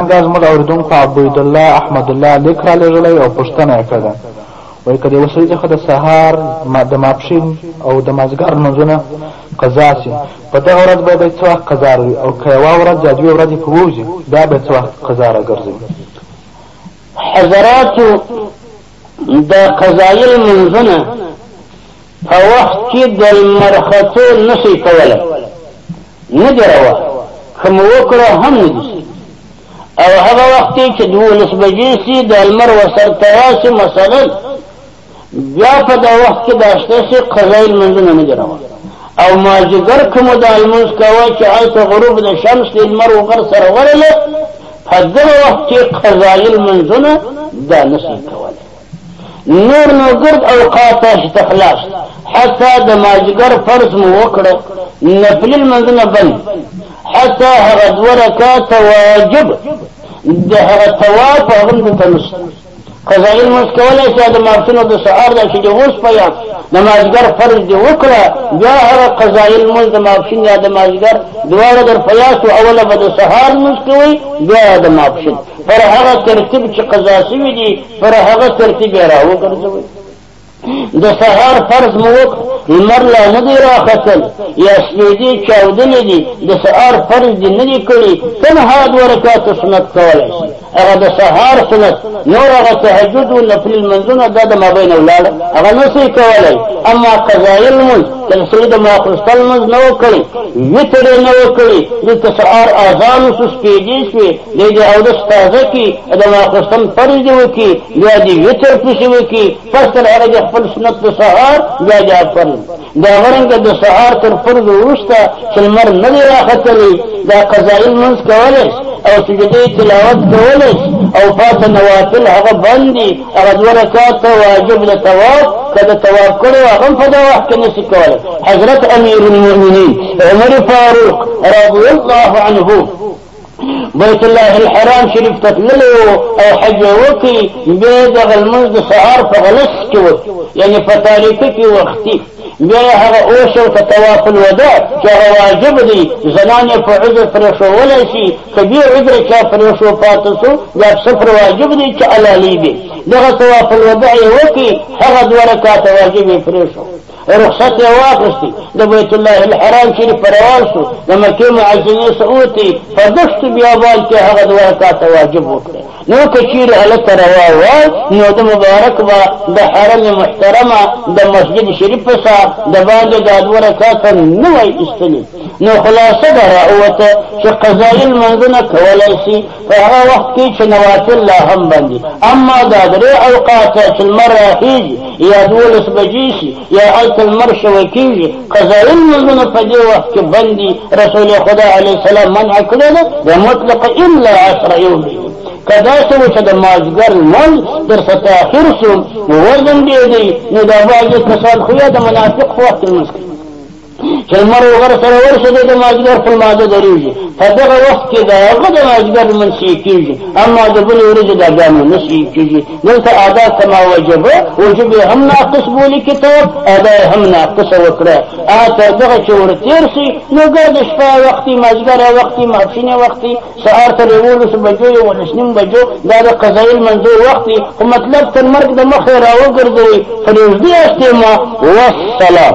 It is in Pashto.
همدا زموږ اورېدونکو عبیدالله احمدالله لیک رالېږلی او پوښتنه یې کړې ده، وایي که د یوه سړي څخه د سهار، د ماپښین او د مازدیګر لمونځونه قضا شي، په دغه ورځ به یې دی څه وخت قضا روي او که یوه ورځ یا دوې ورځې پرې ووځي، بیا به یې څه وخت قضا راګرځوي؟ حضراتو! د قضایي لمونځونه په وخت کې د لمر ختو نشي کولی نه دې روا که مو وکړه هم نه دي او هغه وخت کې چې دولس بجې سي د لمر ورسرته راشي مثلا بیا په دا وخت کې دا شته چې قضایي لمونځونه نه دي روا او مازیګر که مو د لمونځ کوه چې هلته غروب د شمس د لمر وغر سره ورله په دغه وخت کې قضایي لمونځونه دا نشي کولی نور نو ګرد اوقات تاسو ته خلاص حتی د ماجګر فرض مو وکړه نفلي لمونځونه بند حتی هغه دوه رکعته واجب د هغه طواف هغه هم دلته نشته قضا لمونځ کولی شي د ماسونو د سهار دا چې د اوس په یا د مازدیګر فرض دې وکړه بیا هغه قضا لمونځ د ماپښین یا د مازدیګر دواړه در په یاستو اوله به د سهار لمونځ کوئ بیا د ماپښین پر هغه ترتیب چې قضا سوي دي پر هغه ترتیب یې راوګرځوئ د سهار فرض مو وکړ لمر لا نه دی راختل یا شپېدې چاودلې دي د سهار فرض دې نه دي کړي تنها دوه رکاته سنت کولی شي هغه د سهار سنت نور هغه تهجد و نفل لمونځونه دا د مابین ولاړه هغه نه شي کولی اما قضایي لمونځ که د سړي د ماخوسته لمونځ نه وکړي وتر یې نه وکړي دلته سهار اذان وشو شپېدې شوې بیا دې اودس تازه کړي او د ماخستن فرض دې وکړي بیا دې وتر پسې وکړي پس تر هغه دې خپل سنت د سهار بیا دې فرض دا غرنګه د سهار تر فرض وروسته چې لمر نه دی راختلی دا قضایي لمونځ کولی او سجدې تلاوت کولی او پاته نوافل هغه باندې هغه دوه رکعاته واجب له طواف که د طواف کړی و هغه هم په دا وخت کې نشي کولی حضرت امیر المؤمنین عمر فاروق رضی الله عنه بیت الله الحرام شریف ته تللی و او حج یې وکړي بیا یې دغه لمونځ د سهار په غلس کې وکړي یعنې په تاریکي کې وختي بیا یې هغه اوس ورته طواف الوداع چې هغه واجب دی زنان یې په عذر پرېښوولی شي که بې عذره چا پرېښو پاته سو بیا صفر واجب دی چې علالي دی دغه طواف الوداع یې وکړي هغه دوه رکاته واجب یې پرېښو رخصت یې واخیستې د بیت الله الحرام شریف په روان شو د مکې معظمې څخه ووتې په دښتو بیابان کې هغه دوه رکعته واجب وکړې نو که چیرې هلته روا وای نو د مبارک به د حرم محترمه د مسجد شریف په سا د باندې دا دوه رکعته نه وای ایستلې نو خلاصه به راووته چې قضایي لمانځنه کولی شي په هغه وخت کې چې نوافل لا هم بند دي اما دا درې اوقات چې لمر راخېږي یا دولس بجې شي یا هلته لمر شوی کېږي قضایي لمونځونه په دې وخت کې بند دي رسول خدا علیه السلام منع کړې ده د مطلق الا عشر یومین که داسې و چې د مازګر لمونځ درڅه تاخیر شو نو وزن ډېر دی نو دا بعضې کسان خو یا د منافق په وخت کې لمونځ کوي چې لمر وغر سره ورسېږي د مازدیګر خپل مازه درېږي په دغه وخت کې د هغه د مازدیګر لمونځ شي کېږي اما د بلې ورځې دا بیا نو نه شي کېږي دلته ادا کما وجبه وجب یې هم ناقص بولي کتاب ادا یې هم ناقصه وکړه هغه تر دغه چې ورتېر شي نو ګرد شپه وختي مازدیګر وختي ماپښین وختي سهار تر یولس بجو یولس نیم بجو دا د قضایي لمنځو وخت دی خو مطلب تر مرګ د مخه راوګرځوي فرېږدي استعما والسلام